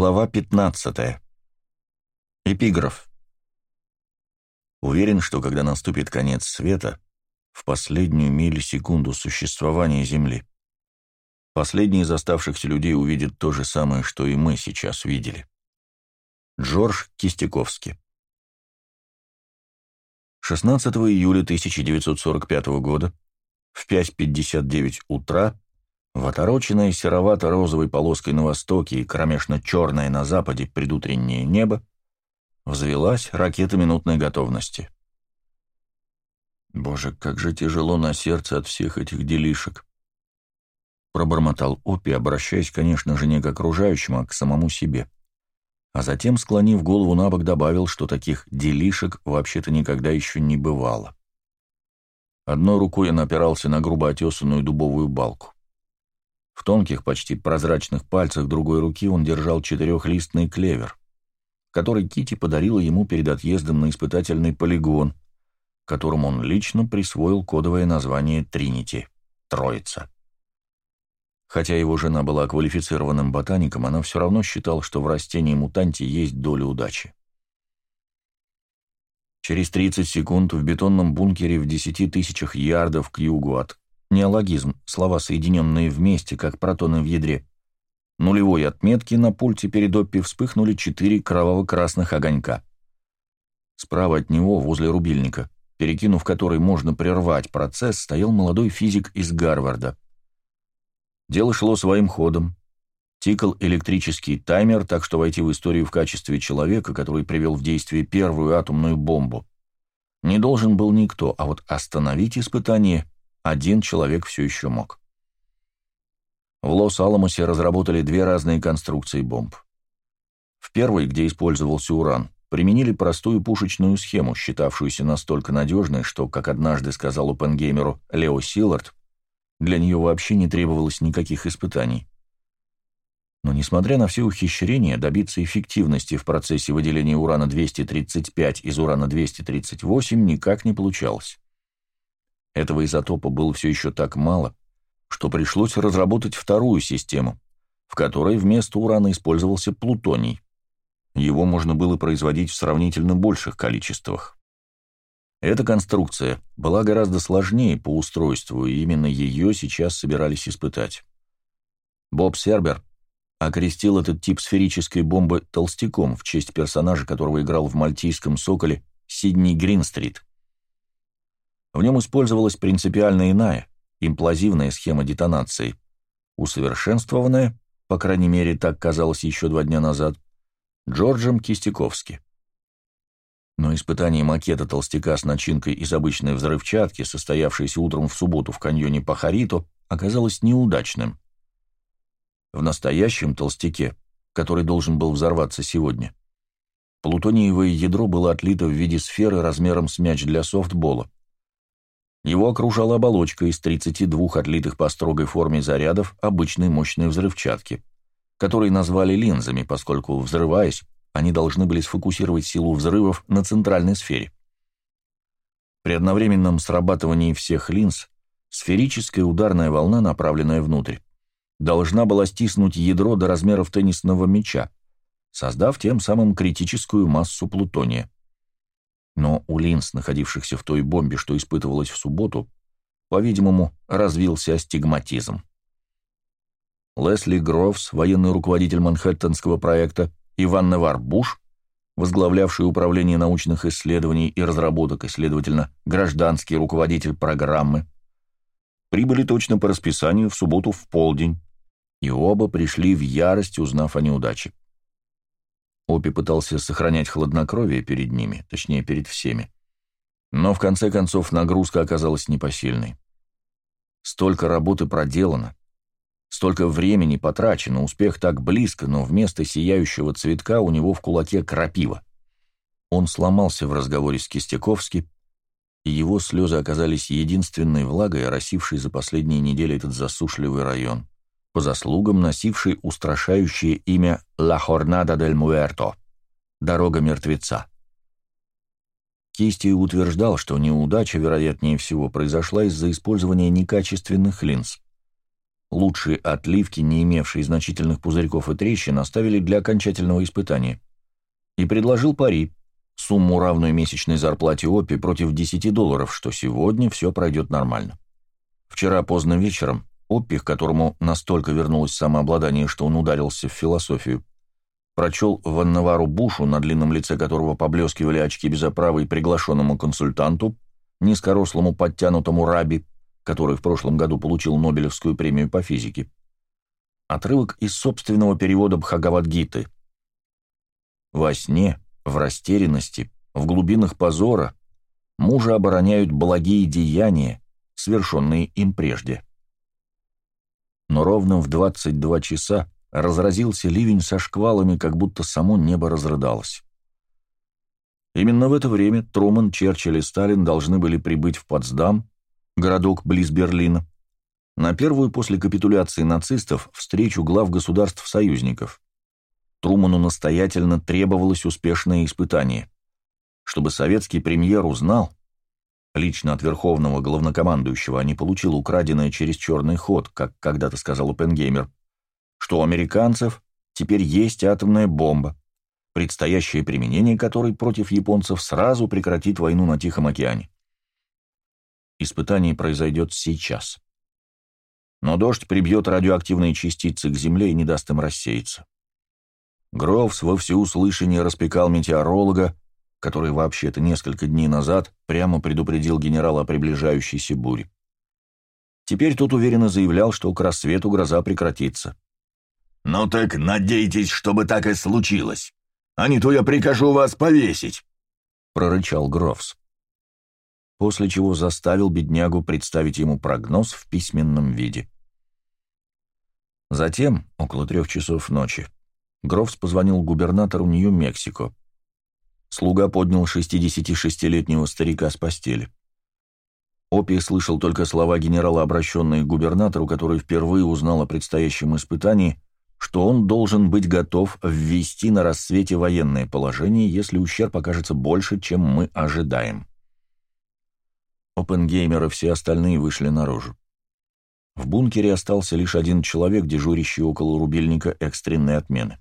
Глава 15. Эпиграф. Уверен, что когда наступит конец света, в последнюю миллисекунду существования Земли, последний из оставшихся людей увидит то же самое, что и мы сейчас видели. Джордж Кистяковский. 16 июля 1945 года в 5.59 утра в отороченное серовато-розовой полоской на востоке и кромешно-черное на западе предутреннее небо взвелась ракета минутной готовности. «Боже, как же тяжело на сердце от всех этих делишек!» Пробормотал Опи, обращаясь, конечно же, не к окружающим, а к самому себе. А затем, склонив голову на бок, добавил, что таких делишек вообще-то никогда еще не бывало. Одной рукой он опирался на грубо отесанную дубовую балку. В тонких, почти прозрачных пальцах другой руки он держал четырехлистный клевер, который Кити подарила ему перед отъездом на испытательный полигон, которому он лично присвоил кодовое название «Тринити» — «Троица». Хотя его жена была квалифицированным ботаником, она все равно считала, что в растении-мутанте есть доля удачи. Через 30 секунд в бетонном бункере в 10 тысячах ярдов к югу от Неологизм, слова, соединенные вместе, как протоны в ядре. Нулевой отметки на пульте перед Оппи вспыхнули четыре кроваво-красных огонька. Справа от него, возле рубильника, перекинув который можно прервать процесс, стоял молодой физик из Гарварда. Дело шло своим ходом. Тикал электрический таймер, так что войти в историю в качестве человека, который привел в действие первую атомную бомбу, не должен был никто, а вот остановить испытание один человек все еще мог. В Лос-Аламосе разработали две разные конструкции бомб. В первой, где использовался уран, применили простую пушечную схему, считавшуюся настолько надежной, что, как однажды сказал опенгеймеру Лео Силлард, для нее вообще не требовалось никаких испытаний. Но, несмотря на все ухищрения, добиться эффективности в процессе выделения урана-235 из урана-238 никак не получалось. Этого изотопа было все еще так мало, что пришлось разработать вторую систему, в которой вместо урана использовался плутоний. Его можно было производить в сравнительно больших количествах. Эта конструкция была гораздо сложнее по устройству, и именно ее сейчас собирались испытать. Боб Сербер окрестил этот тип сферической бомбы толстяком в честь персонажа, которого играл в «Мальтийском соколе» Сидни Гринстрит. В нем использовалась принципиально иная, имплазивная схема детонации, усовершенствованная, по крайней мере, так казалось еще два дня назад, Джорджем Кистяковски. Но испытание макета толстяка с начинкой из обычной взрывчатки, состоявшейся утром в субботу в каньоне Пахарито, оказалось неудачным. В настоящем толстяке, который должен был взорваться сегодня, плутониевое ядро было отлито в виде сферы размером с мяч для софтбола, его окружала оболочка из 32 отлитых по строгой форме зарядов обычной мощной взрывчатки, которые назвали линзами, поскольку, взрываясь, они должны были сфокусировать силу взрывов на центральной сфере. При одновременном срабатывании всех линз сферическая ударная волна, направленная внутрь, должна была стиснуть ядро до размеров теннисного мяча, создав тем самым критическую массу плутония. Но у линз, находившихся в той бомбе, что испытывалась в субботу, по-видимому, развился астигматизм. Лесли Грофс, военный руководитель Манхэттенского проекта, Иван Невар Буш, возглавлявший управление научных исследований и разработок и, следовательно, гражданский руководитель программы, прибыли точно по расписанию в субботу в полдень, и оба пришли в ярость, узнав о неудаче. Опи пытался сохранять хладнокровие перед ними, точнее, перед всеми. Но в конце концов нагрузка оказалась непосильной. Столько работы проделано, столько времени потрачено, успех так близко, но вместо сияющего цветка у него в кулаке крапива. Он сломался в разговоре с Кистяковски, и его слезы оказались единственной влагой, оросившей за последние недели этот засушливый район по заслугам носивший устрашающее имя «Ла Хорнада дель Муэрто» — «Дорога мертвеца». Кисти утверждал, что неудача, вероятнее всего, произошла из-за использования некачественных линз. Лучшие отливки, не имевшие значительных пузырьков и трещин, оставили для окончательного испытания. И предложил пари, сумму, равную месячной зарплате Опи, против 10 долларов, что сегодня все пройдет нормально. Вчера поздно вечером Оппи, которому настолько вернулось самообладание, что он ударился в философию, прочел Ваннавару Бушу, на длинном лице которого поблескивали очки без оправы и приглашенному консультанту, низкорослому подтянутому раби, который в прошлом году получил Нобелевскую премию по физике. Отрывок из собственного перевода Бхагавадгиты. Во сне, в растерянности, в глубинах позора мужа обороняют благие деяния, совершенные им прежде. Но ровно в 22 часа разразился ливень со шквалами, как будто само небо разрыдалось. Именно в это время Труман, Черчилль и Сталин должны были прибыть в Потсдам, городок близ Берлина, на первую после капитуляции нацистов встречу глав государств-союзников. Труману настоятельно требовалось успешное испытание. Чтобы советский премьер узнал, лично от верховного главнокомандующего, не получил украденное через черный ход, как когда-то сказал Оппенгеймер, что у американцев теперь есть атомная бомба, предстоящее применение которой против японцев сразу прекратит войну на Тихом океане. Испытание произойдет сейчас. Но дождь прибьет радиоактивные частицы к Земле и не даст им рассеяться. Грофс во всеуслышание распекал метеоролога, который вообще-то несколько дней назад прямо предупредил генерала о приближающейся буре. Теперь тот уверенно заявлял, что к рассвету гроза прекратится. «Ну так надейтесь, чтобы так и случилось, а не то я прикажу вас повесить», — прорычал Грофс. После чего заставил беднягу представить ему прогноз в письменном виде. Затем, около трех часов ночи, Грофс позвонил губернатору Нью-Мексико. Слуга поднял 66-летнего старика с постели. Опи слышал только слова генерала, обращенные к губернатору, который впервые узнал о предстоящем испытании что он должен быть готов ввести на рассвете военное положение, если ущерб окажется больше, чем мы ожидаем. Опенгеймер и все остальные вышли наружу. В бункере остался лишь один человек, дежурящий около рубильника экстренной отмены.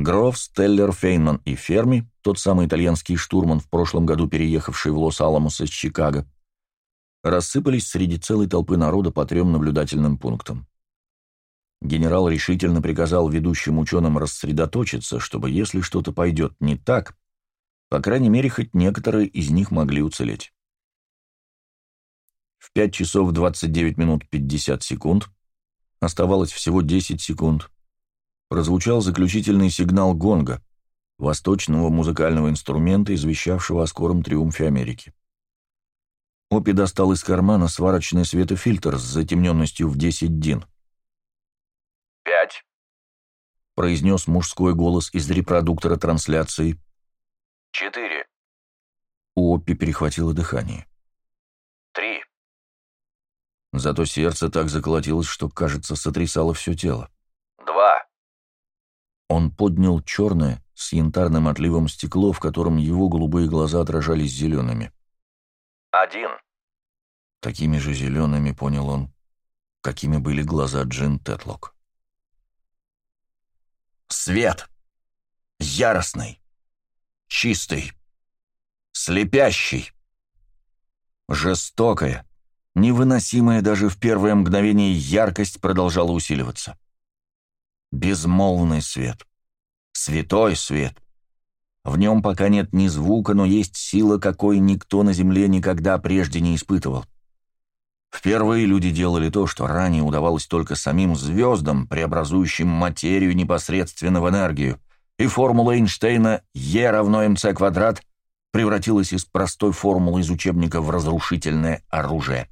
Гроф, Стеллер, Фейнман и Ферми, тот самый итальянский штурман, в прошлом году переехавший в Лос-Аламос из Чикаго, рассыпались среди целой толпы народа по трем наблюдательным пунктам. Генерал решительно приказал ведущим ученым рассредоточиться, чтобы, если что-то пойдет не так, по крайней мере, хоть некоторые из них могли уцелеть. В 5 часов 29 минут 50 секунд, оставалось всего 10 секунд, прозвучал заключительный сигнал гонга, восточного музыкального инструмента, извещавшего о скором триумфе Америки. Опи достал из кармана сварочный светофильтр с затемненностью в 10 дин — «Пять», — произнес мужской голос из репродуктора трансляции. «Четыре». У Оппи перехватило дыхание. «Три». Зато сердце так заколотилось, что, кажется, сотрясало все тело. Он поднял черное, с янтарным отливом стекло, в котором его голубые глаза отражались зелеными. «Один». Такими же зелеными, понял он, какими были глаза Джин Тетлок. Свет. Яростный. Чистый. Слепящий. Жестокая, невыносимая даже в первое мгновение яркость продолжала усиливаться. Безмолвный свет. Святой свет. В нем пока нет ни звука, но есть сила, какой никто на земле никогда прежде не испытывал. Впервые люди делали то, что ранее удавалось только самим звездам, преобразующим материю непосредственно в энергию, и формула Эйнштейна E равно mc квадрат превратилась из простой формулы из учебника в разрушительное оружие.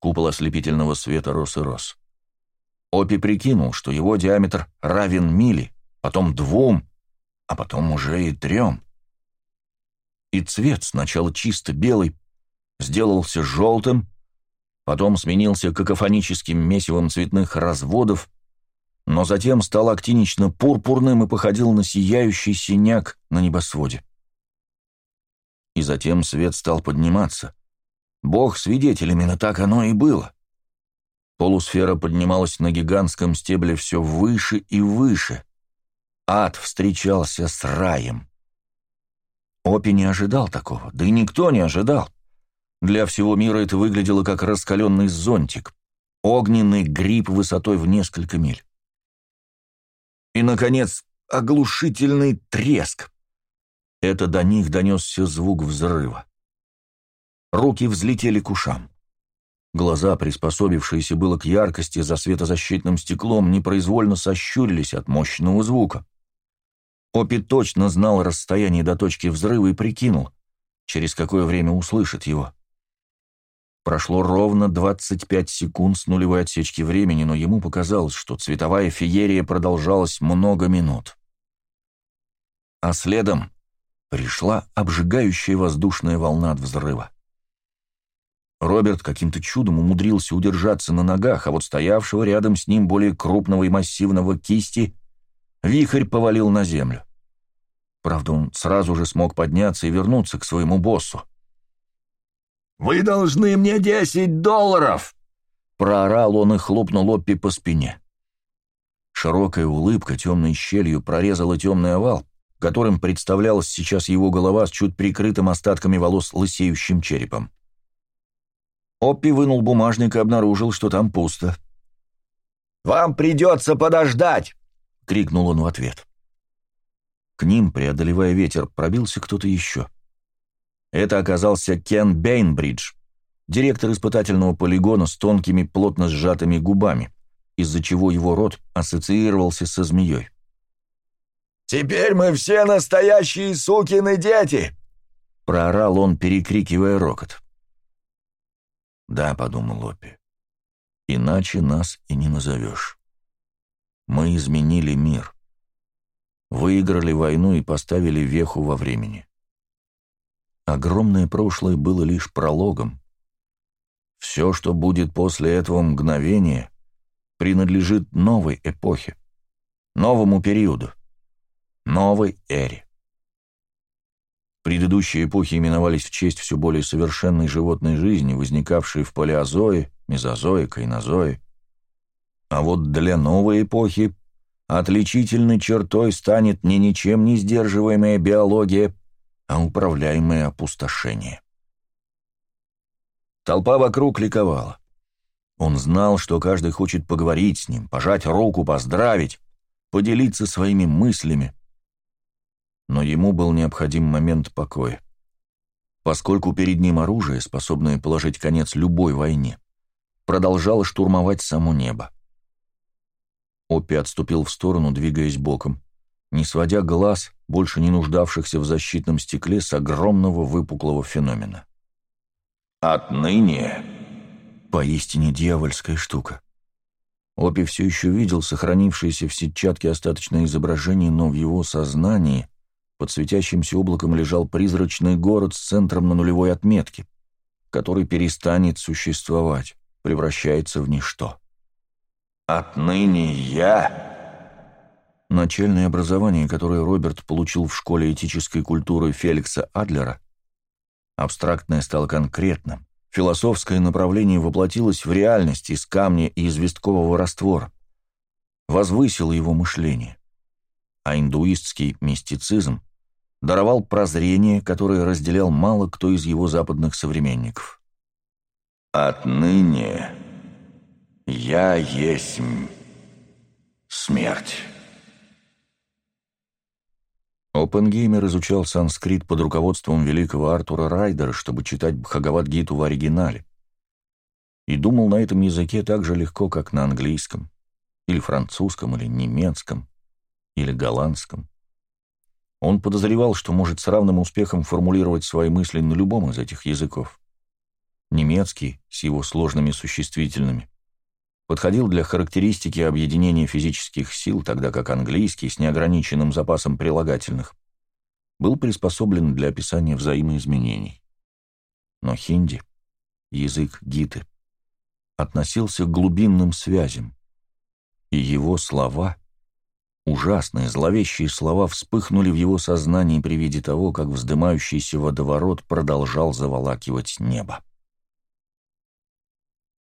Купол ослепительного света рос и рос. Опи прикинул, что его диаметр равен мили, потом двум, а потом уже и трем. И цвет сначала чисто белый, сделался желтым, потом сменился какофоническим месивом цветных разводов, но затем стал актинично-пурпурным и походил на сияющий синяк на небосводе. И затем свет стал подниматься. Бог свидетель, именно так оно и было. Полусфера поднималась на гигантском стебле все выше и выше. Ад встречался с раем. Опи не ожидал такого, да и никто не ожидал. Для всего мира это выглядело как раскаленный зонтик, огненный гриб высотой в несколько миль. И, наконец, оглушительный треск. Это до них донесся звук взрыва. Руки взлетели к ушам. Глаза, приспособившиеся было к яркости за светозащитным стеклом, непроизвольно сощурились от мощного звука. Опи точно знал расстояние до точки взрыва и прикинул, через какое время услышит его. Прошло ровно 25 секунд с нулевой отсечки времени, но ему показалось, что цветовая феерия продолжалась много минут. А следом пришла обжигающая воздушная волна от взрыва. Роберт каким-то чудом умудрился удержаться на ногах, а вот стоявшего рядом с ним более крупного и массивного кисти вихрь повалил на землю. Правда, он сразу же смог подняться и вернуться к своему боссу. «Вы должны мне десять долларов!» Проорал он и хлопнул Лоппи по спине. Широкая улыбка темной щелью прорезала темный овал, которым представлялась сейчас его голова с чуть прикрытым остатками волос лысеющим черепом. Оппи вынул бумажник и обнаружил, что там пусто. «Вам придется подождать!» — крикнул он в ответ. К ним, преодолевая ветер, пробился кто-то еще. Это оказался Кен Бейнбридж, директор испытательного полигона с тонкими, плотно сжатыми губами, из-за чего его рот ассоциировался со змеей. «Теперь мы все настоящие сукины дети!» — проорал он, перекрикивая рокот. «Да», — подумал Лопи, — «иначе нас и не назовешь. Мы изменили мир, выиграли войну и поставили веху во времени. Огромное прошлое было лишь прологом. Все, что будет после этого мгновения, принадлежит новой эпохе, новому периоду, новой эре. Предыдущие эпохи именовались в честь все более совершенной животной жизни, возникавшей в палеозое, мезозое, кайнозое. А вот для новой эпохи отличительной чертой станет не ничем не сдерживаемая биология, а управляемое опустошение. Толпа вокруг ликовала. Он знал, что каждый хочет поговорить с ним, пожать руку, поздравить, поделиться своими мыслями, но ему был необходим момент покоя. Поскольку перед ним оружие, способное положить конец любой войне, продолжало штурмовать само небо. Оппи отступил в сторону, двигаясь боком, не сводя глаз, больше не нуждавшихся в защитном стекле с огромного выпуклого феномена. «Отныне...» Поистине дьявольская штука. Опи все еще видел сохранившееся в сетчатке остаточное изображение, но в его сознании под светящимся облаком лежал призрачный город с центром на нулевой отметке, который перестанет существовать, превращается в ничто. «Отныне я...» Начальное образование, которое Роберт получил в школе этической культуры Феликса Адлера, абстрактное стало конкретным, философское направление воплотилось в реальность из камня и известкового раствора, возвысило его мышление, а индуистский мистицизм даровал прозрение, которое разделял мало кто из его западных современников. «Отныне я есть смерть». Опенгеймер изучал санскрит под руководством великого Артура Райдера, чтобы читать Бхагавадгиту в оригинале. И думал на этом языке так же легко, как на английском, или французском, или немецком, или голландском. Он подозревал, что может с равным успехом формулировать свои мысли на любом из этих языков. Немецкий, с его сложными существительными, подходил для характеристики объединения физических сил, тогда как английский, с неограниченным запасом прилагательных, был приспособлен для описания взаимоизменений. Но хинди, язык гиты, относился к глубинным связям, и его слова — Ужасные, зловещие слова вспыхнули в его сознании при виде того, как вздымающийся водоворот продолжал заволакивать небо.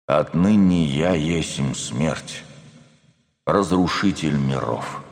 Отныне я есмь смерть, разрушитель миров».